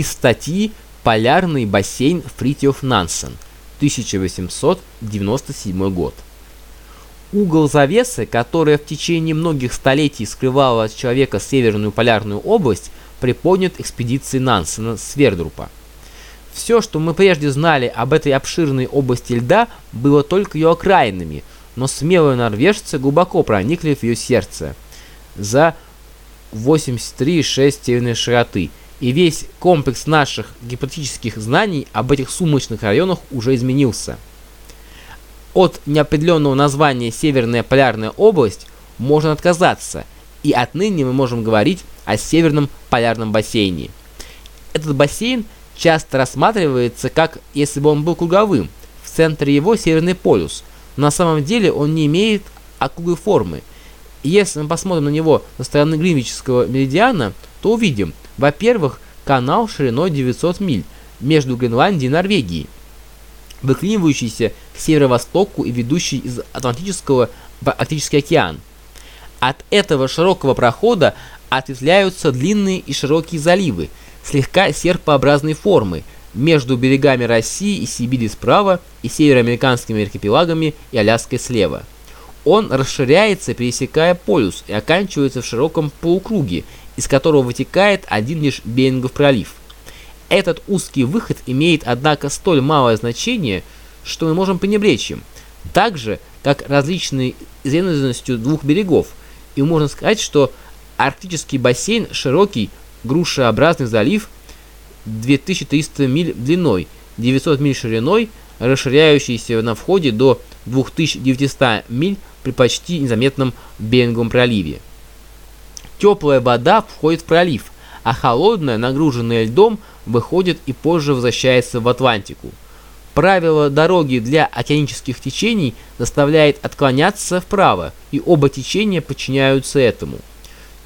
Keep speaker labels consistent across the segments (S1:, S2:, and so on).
S1: из статьи «Полярный бассейн Фритьев Нансен», 1897 год. Угол завесы, которая в течение многих столетий скрывала от человека Северную полярную область, приподнят экспедицией Нансена с Вердрупа. Все, что мы прежде знали об этой обширной области льда, было только ее окраинами, но смелые норвежцы глубоко проникли в ее сердце за 83,6 северной широты, и весь комплекс наших гипотетических знаний об этих сумочных районах уже изменился. От неопределенного названия Северная полярная область можно отказаться, и отныне мы можем говорить о Северном полярном бассейне. Этот бассейн – часто рассматривается как если бы он был круговым, в центре его Северный полюс, но на самом деле он не имеет округлой формы. Если мы посмотрим на него со стороны Гринвичского меридиана, то увидим, во-первых, канал шириной 900 миль между Гренландией и Норвегией, выклинивающийся к северо-востоку и ведущий из Атлантического в Арктический океан. От этого широкого прохода ответвляются длинные и широкие заливы – слегка серпообразной формы между берегами России и Сибири справа и североамериканскими архипелагами и Аляской слева. Он расширяется, пересекая полюс и оканчивается в широком полукруге, из которого вытекает один лишь Берингов пролив. Этот узкий выход имеет, однако, столь малое значение, что мы можем пренебречь им, так же, как различной изрезанностью двух берегов, и можно сказать, что арктический бассейн широкий грушеобразный залив 2300 миль длиной, 900 миль шириной, расширяющийся на входе до 2900 миль при почти незаметном Беринговом проливе. Теплая вода входит в пролив, а холодная, нагруженная льдом, выходит и позже возвращается в Атлантику. Правило дороги для океанических течений заставляет отклоняться вправо, и оба течения подчиняются этому.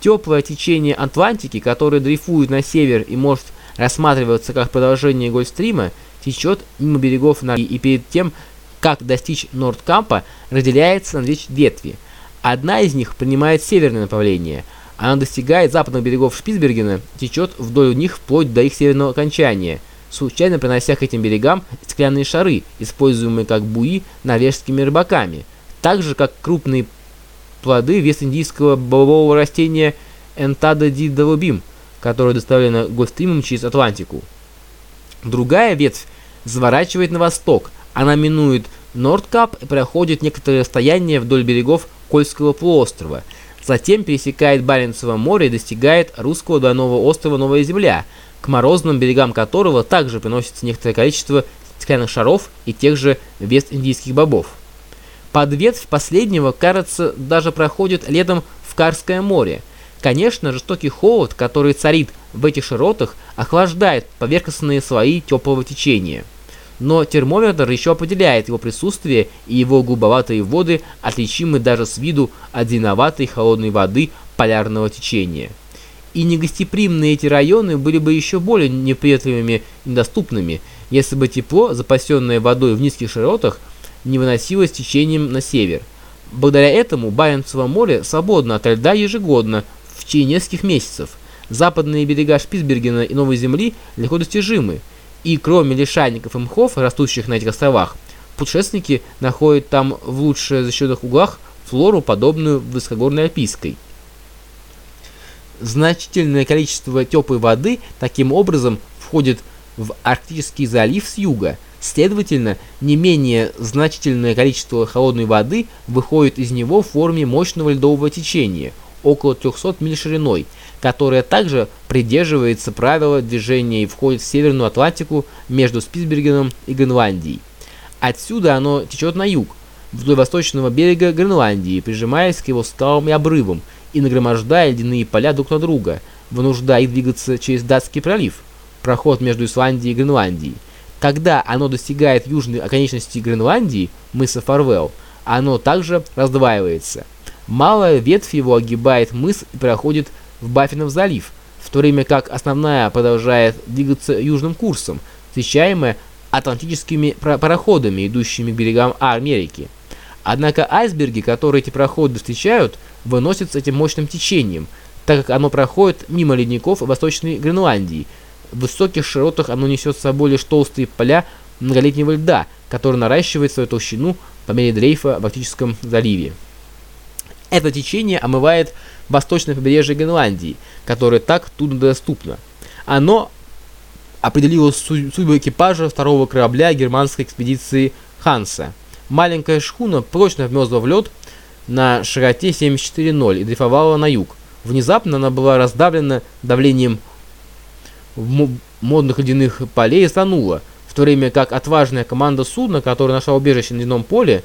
S1: Теплое течение Атлантики, которое дрейфует на север и может рассматриваться как продолжение Гольфстрима, течет мимо берегов Норвегии и перед тем, как достичь Нордкампа, разделяется на две ветви. Одна из них принимает северное направление. Она достигает западных берегов Шпицбергена, течет вдоль них вплоть до их северного окончания, случайно принося к этим берегам стеклянные шары, используемые как буи норвежскими рыбаками, так же как крупные плоды вест-индийского бобового растения Энтада дидолобим, которое доставлено гостримом через Атлантику. Другая ветвь заворачивает на восток, она минует Нордкап и проходит некоторое расстояние вдоль берегов Кольского полуострова, затем пересекает Баренцево море и достигает русского двойного острова Новая Земля, к морозным берегам которого также приносится некоторое количество стеклянных шаров и тех же вест-индийских бобов. Под ветвь последнего, кажется, даже проходит летом в Карское море. Конечно, жестокий холод, который царит в этих широтах, охлаждает поверхностные слои теплого течения. Но термометр еще определяет его присутствие, и его глубоватые воды отличимы даже с виду от зеленоватой холодной воды полярного течения. И негостеприимные эти районы были бы еще более неприятными и недоступными, если бы тепло, запасенное водой в низких широтах, не выносилось течением на север. Благодаря этому Баренцево море свободно от льда ежегодно в течение нескольких месяцев. Западные берега Шпицбергена и Новой Земли легко достижимы, и кроме лишайников и мхов, растущих на этих островах, путешественники находят там в лучше защищенных углах флору, подобную высокогорной альпийской. Значительное количество теплой воды таким образом входит в Арктический залив с юга – Следовательно, не менее значительное количество холодной воды выходит из него в форме мощного ледового течения, около 300 миль шириной, которое также придерживается правила движения и входит в Северную Атлантику между Спицбергеном и Гренландией. Отсюда оно течет на юг, вдоль восточного берега Гренландии, прижимаясь к его скалам и обрывам, и нагромождая ледяные поля друг на друга, вынуждая двигаться через Датский пролив, проход между Исландией и Гренландией. Когда оно достигает южной оконечности Гренландии, мыса Фарвелл, оно также раздваивается. Малая ветвь его огибает мыс и проходит в Баффинов залив, в то время как основная продолжает двигаться южным курсом, встречаемая атлантическими пароходами, идущими к берегам Америки. Однако айсберги, которые эти пароходы встречают, выносятся этим мощным течением, так как оно проходит мимо ледников Восточной Гренландии, В высоких широтах оно несет с собой лишь толстые поля многолетнего льда, который наращивает свою толщину по мере дрейфа в Арктическом заливе. Это течение омывает восточное побережье Гренландии, которое так труднодоступно. Оно определило судьбу экипажа второго корабля германской экспедиции Ханса. Маленькая шхуна прочно вмерзла в лед на широте 74.0 и дрейфовала на юг. Внезапно она была раздавлена давлением модных ледяных полей и тонула, в то время как отважная команда судна, которая нашла убежище на ледяном поле,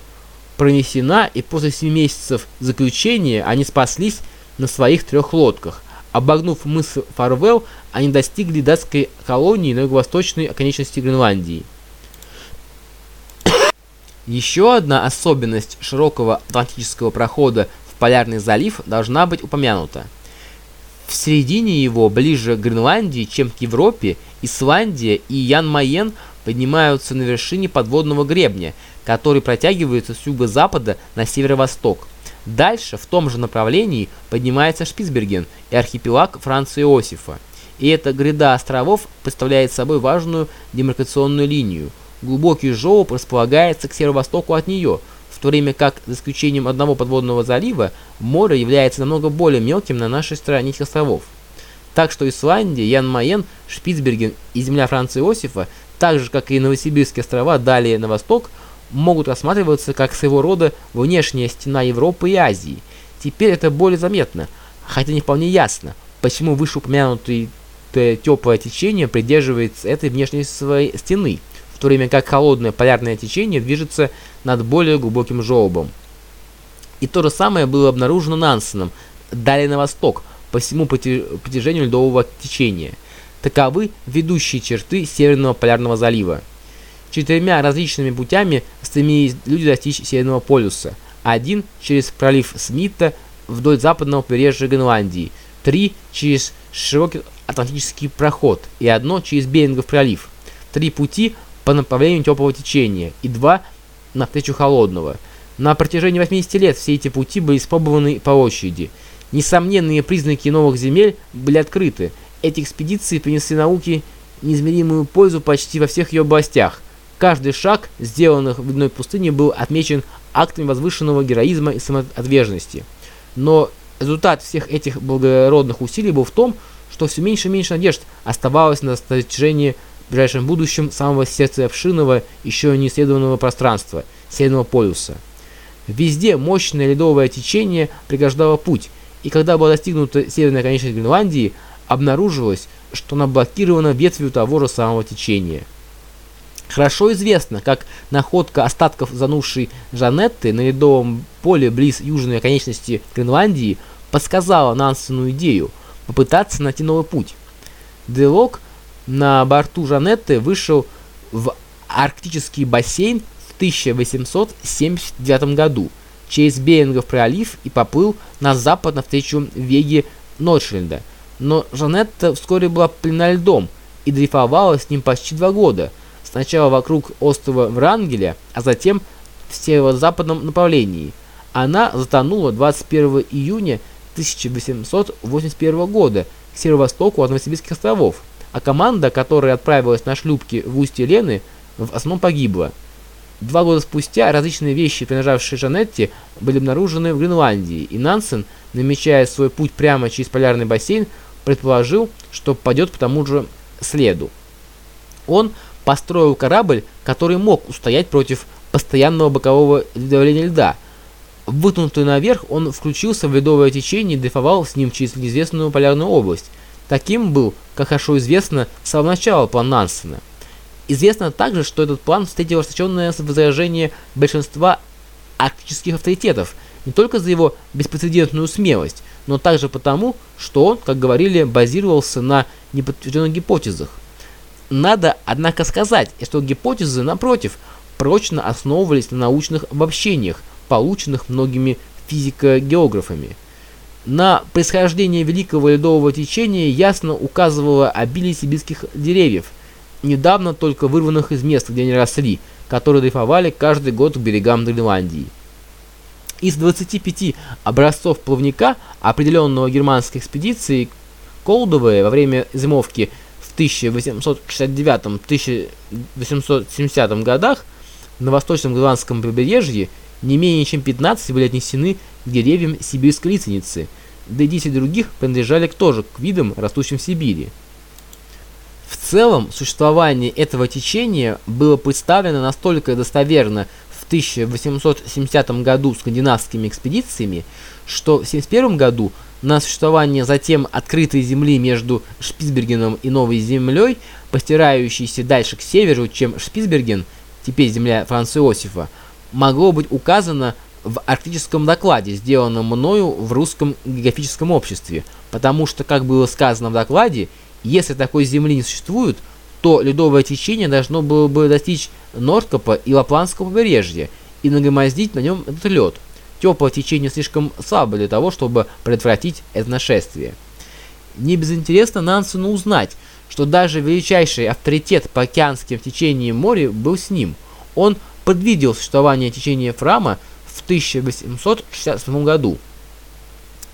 S1: пронесена, и после 7 месяцев заключения они спаслись на своих трех лодках. Обогнув мыс Фарвелл, они достигли датской колонии на юго-восточной оконечности Гренландии. Еще одна особенность широкого атлантического прохода в Полярный залив должна быть упомянута. В середине его, ближе к Гренландии, чем к Европе, Исландия и Ян-Майен поднимаются на вершине подводного гребня, который протягивается с юго-запада на северо-восток. Дальше, в том же направлении, поднимается Шпицберген и архипелаг Франца Иосифа. И эта гряда островов представляет собой важную демаркационную линию. Глубокий желоб располагается к северо-востоку от нее, в то время как, за исключением одного подводного залива, море является намного более мелким на нашей стороне этих островов. Так что Исландия, Ян-Майен, Шпицберген и земля Франца Иосифа, так же как и Новосибирские острова далее на восток – могут рассматриваться как своего рода внешняя стена Европы и Азии. Теперь это более заметно, хотя не вполне ясно, почему вышеупомянутое теплое течение придерживается этой внешней своей стены, в то время как холодное полярное течение движется над более глубоким желобом. И то же самое было обнаружено Нансеном, далее на восток, по всему протяжению ледового течения. Таковы ведущие черты Северного полярного залива. Четырьмя различными путями стремились люди достичь Северного полюса. Один через пролив Смита вдоль западного побережья Гренландии, три через широкий Атлантический проход и одно через Берингов пролив. Три пути по направлению теплого течения и два на встречу холодного. На протяжении 80 лет все эти пути были испробованы по очереди. Несомненные признаки новых земель были открыты. Эти экспедиции принесли науке неизмеримую пользу почти во всех ее областях – Каждый шаг, сделанный в одной пустыне, был отмечен актами возвышенного героизма и самоотверженности. Но результат всех этих благородных усилий был в том, что все меньше и меньше надежд оставалось на достижение в ближайшем будущем самого сердца обширного, еще не исследованного пространства, Северного полюса. Везде мощное ледовое течение преграждало путь, и когда была достигнута северная конечность Гренландии, обнаружилось, что она блокирована ветвью того же самого течения. Хорошо известно, как находка остатков занувшей Жанетты на ледовом поле близ южной оконечности Гренландии подсказала Нансену идею попытаться найти новый путь. Делок на борту Жанетты вышел в арктический бассейн в 1879 году через Берингов пролив и поплыл на запад навстречу Веге Норшленда. Но Жанетта вскоре была пленена льдом и дрейфовала с ним почти два года – сначала вокруг острова Врангеля, а затем в северо-западном направлении. Она затонула 21 июня 1881 года к северо-востоку от Новосибирских островов, а команда, которая отправилась на шлюпки в устье Лены, в основном погибла. Два года спустя различные вещи, принадлежавшие Жанетте, были обнаружены в Гренландии, и Нансен, намечая свой путь прямо через полярный бассейн, предположил, что пойдет по тому же следу. Он построил корабль, который мог устоять против постоянного бокового давления льда. Вытянутый наверх, он включился в ледовое течение и дрейфовал с ним через неизвестную полярную область. Таким был, как хорошо известно, с самого начала план Нансена. Известно также, что этот план встретил ожесточенное возражение большинства арктических авторитетов, не только за его беспрецедентную смелость, но также потому, что он, как говорили, базировался на неподтвержденных гипотезах. Надо, однако, сказать, что гипотезы, напротив, прочно основывались на научных обобщениях, полученных многими физико-географами. На происхождение Великого Ледового течения ясно указывало обилие сибирских деревьев, недавно только вырванных из мест, где они росли, которые дрейфовали каждый год к берегам Гренландии. Из 25 образцов плавника, определенного германской экспедицией, Колдовые во время зимовки – в 1869-1870 годах на восточном Гренландском побережье не менее чем 15 были отнесены к деревьям сибирской лиственницы, да и 10 других принадлежали тоже к видам, растущим в Сибири. В целом, существование этого течения было представлено настолько достоверно в 1870 году скандинавскими экспедициями, что в 1971 году на существование затем открытой земли между Шпицбергеном и Новой Землей, постирающейся дальше к северу, чем Шпицберген, теперь земля Франца Иосифа, могло быть указано в арктическом докладе, сделанном мною в русском географическом обществе, потому что, как было сказано в докладе, если такой земли не существует, то ледовое течение должно было бы достичь Нордкопа и Лапландского побережья и нагромоздить на нем этот лед. Теплое течение слишком слабо для того, чтобы предотвратить это нашествие. Не безинтересно Нансену узнать, что даже величайший авторитет по океанским течениям моря был с ним. Он предвидел существование течения Фрама в 1867 году.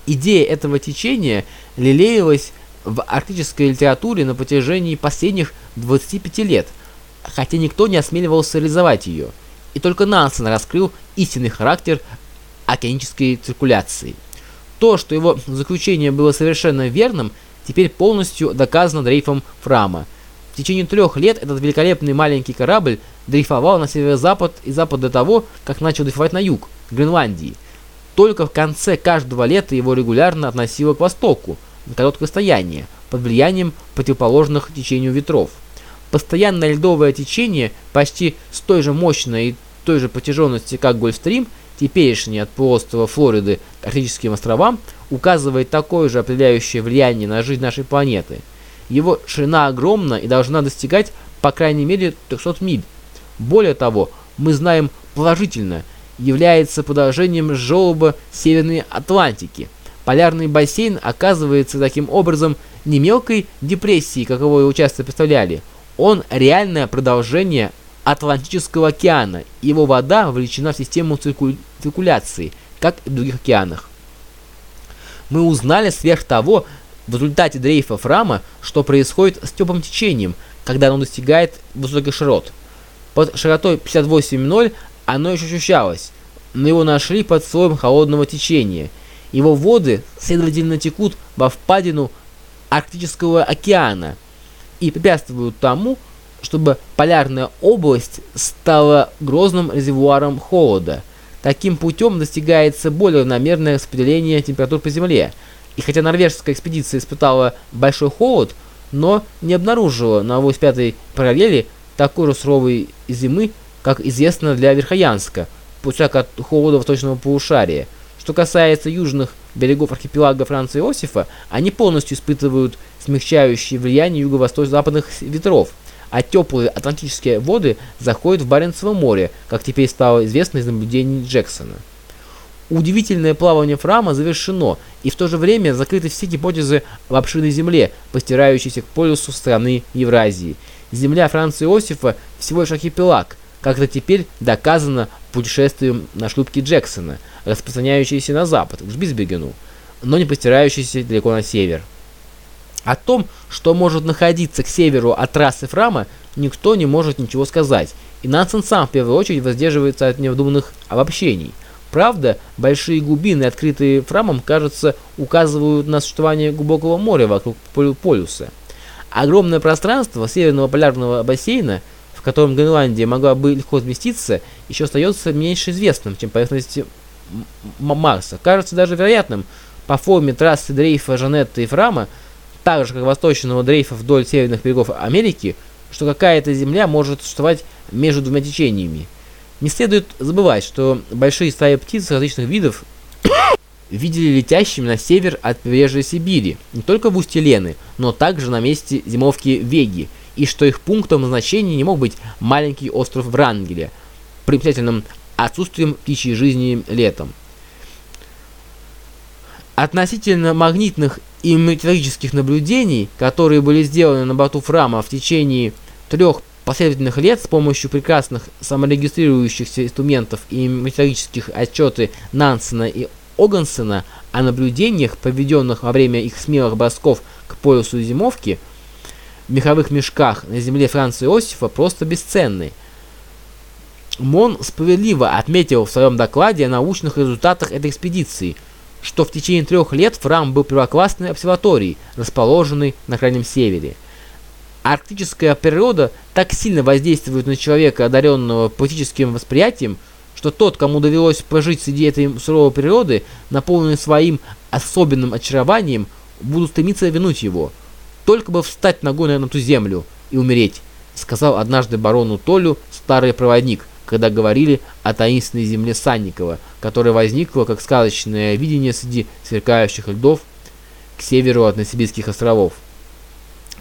S1: Идея этого течения лелеялась в арктической литературе на протяжении последних 25 лет, хотя никто не осмеливался реализовать ее. И только Нансен раскрыл истинный характер океанической циркуляции. То, что его заключение было совершенно верным, теперь полностью доказано дрейфом Фрама. В течение трех лет этот великолепный маленький корабль дрейфовал на северо-запад и запад до того, как начал дрейфовать на юг, Гренландии. Только в конце каждого лета его регулярно относило к востоку, на короткое расстояние, под влиянием противоположных течению ветров. Постоянное льдовое течение, почти с той же мощной и той же протяженности, как Гольфстрим, теперешний от полуострова Флориды к Арктическим островам, указывает такое же определяющее влияние на жизнь нашей планеты. Его ширина огромна и должна достигать по крайней мере 300 миль. Более того, мы знаем положительно, является продолжением желоба Северной Атлантики. Полярный бассейн оказывается таким образом не мелкой депрессией, каковой его часто представляли. Он реальное продолжение Атлантического океана. Его вода вовлечена в систему цирку... циркуляции, как и в других океанах. Мы узнали сверх того, в результате дрейфа Фрама, что происходит с теплым течением, когда оно достигает высоких широт. Под широтой 58.0 оно еще ощущалось, но его нашли под слоем холодного течения. Его воды, следовательно, текут во впадину Арктического океана и препятствуют тому, чтобы полярная область стала грозным резервуаром холода. Таким путем достигается более равномерное распределение температур по Земле. И хотя норвежская экспедиция испытала большой холод, но не обнаружила на 85-й параллели такой же суровой зимы, как известно для Верхоянска, путяк от холода восточного полушария. Что касается южных берегов архипелага Франца Иосифа, они полностью испытывают смягчающее влияние юго-восточно-западных ветров, а теплые атлантические воды заходят в Баренцево море, как теперь стало известно из наблюдений Джексона. Удивительное плавание Фрама завершено, и в то же время закрыты все гипотезы об обширной земле, постирающейся к полюсу страны Евразии. Земля Франца Иосифа всего лишь архипелаг, как это теперь доказано путешествием на шлюпке Джексона, распространяющейся на запад, к Шпицбергену, но не постирающейся далеко на север. О том, что может находиться к северу от трассы Фрама, никто не может ничего сказать, и Нансен сам в первую очередь воздерживается от невдуманных обобщений. Правда, большие глубины, открытые Фрамом, кажется, указывают на существование глубокого моря вокруг полюса. Огромное пространство северного полярного бассейна, в котором Гренландия могла бы легко вместиться, еще остается меньше известным, чем поверхность Марса. Кажется даже вероятным по форме трассы дрейфа Жанетта и Фрама, так же как восточного дрейфа вдоль северных берегов Америки, что какая-то земля может существовать между двумя течениями. Не следует забывать, что большие стаи птиц различных видов видели летящими на север от побережья Сибири, не только в устье Лены, но также на месте зимовки Веги, и что их пунктом назначения не мог быть маленький остров Врангеля, примечательным отсутствием птичьей жизни летом. Относительно магнитных и метеорологических наблюдений, которые были сделаны на борту Фрама в течение трех последовательных лет с помощью прекрасных саморегистрирующихся инструментов и метеорологических отчеты Нансена и Огансена о наблюдениях, проведенных во время их смелых бросков к поясу зимовки, в меховых мешках на земле Франца Иосифа просто бесценны. Мон справедливо отметил в своем докладе о научных результатах этой экспедиции, что в течение трех лет Фрам был первоклассной обсерваторией, расположенной на Крайнем Севере. Арктическая природа так сильно воздействует на человека, одаренного поэтическим восприятием, что тот, кому довелось пожить среди этой суровой природы, наполненный своим особенным очарованием, будут стремиться вернуть его. Только бы встать ногой на эту землю и умереть, сказал однажды барону Толю старый проводник, когда говорили о таинственной земле Санникова, которая возникла как сказочное видение среди сверкающих льдов к северу от Новосибирских островов.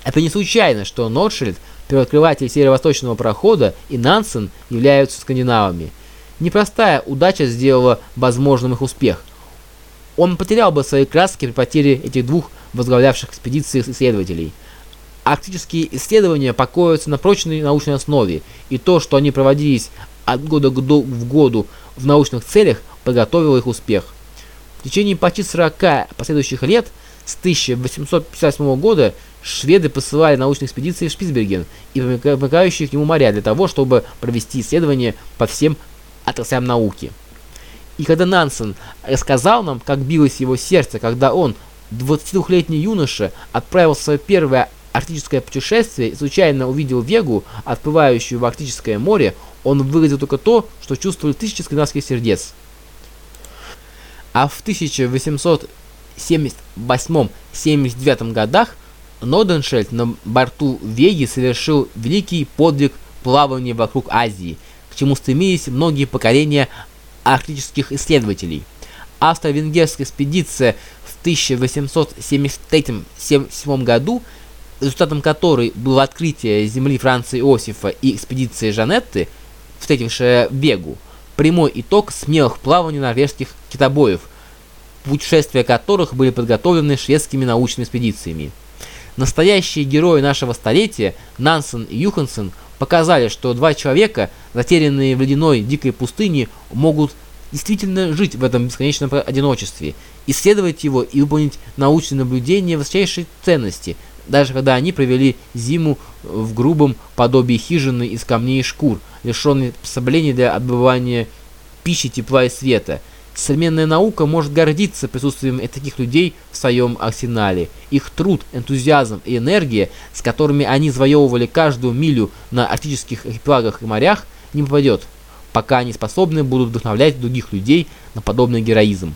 S1: Это не случайно, что Норшильд, первооткрыватель северо-восточного прохода, и Нансен являются скандинавами. Непростая удача сделала возможным их успех. Он потерял бы свои краски при потере этих двух возглавлявших экспедиции исследователей – Арктические исследования покоятся на прочной научной основе, и то, что они проводились от года в году в научных целях, подготовило их успех. В течение почти 40 последующих лет, с 1858 года, шведы посылали научные экспедиции в Шпицберген и примыкающие к нему моря для того, чтобы провести исследования по всем отраслям науки. И когда Нансен рассказал нам, как билось его сердце, когда он, 22-летний юноша, отправился в свое первое арктическое путешествие и случайно увидел Вегу, отплывающую в Арктическое море, он выразил только то, что чувствовали тысячи скандинавских сердец. А в 1878-79 годах Ноденшельд на борту Веги совершил великий подвиг плавания вокруг Азии, к чему стремились многие поколения арктических исследователей. Австро-венгерская экспедиция в 1873-77 году – результатом которой было открытие земли Франции Иосифа и экспедиции Жанетты, встретившая Бегу, прямой итог смелых плаваний норвежских китобоев, путешествия которых были подготовлены шведскими научными экспедициями. Настоящие герои нашего столетия, Нансен и Юхансен, показали, что два человека, затерянные в ледяной дикой пустыне, могут действительно жить в этом бесконечном одиночестве, исследовать его и выполнить научные наблюдения высочайшей ценности – даже когда они провели зиму в грубом подобии хижины из камней и шкур, лишенной приспособлений для отбывания пищи, тепла и света. Современная наука может гордиться присутствием таких людей в своем арсенале. Их труд, энтузиазм и энергия, с которыми они завоевывали каждую милю на арктических архипелагах и морях, не попадет, пока они способны будут вдохновлять других людей на подобный героизм.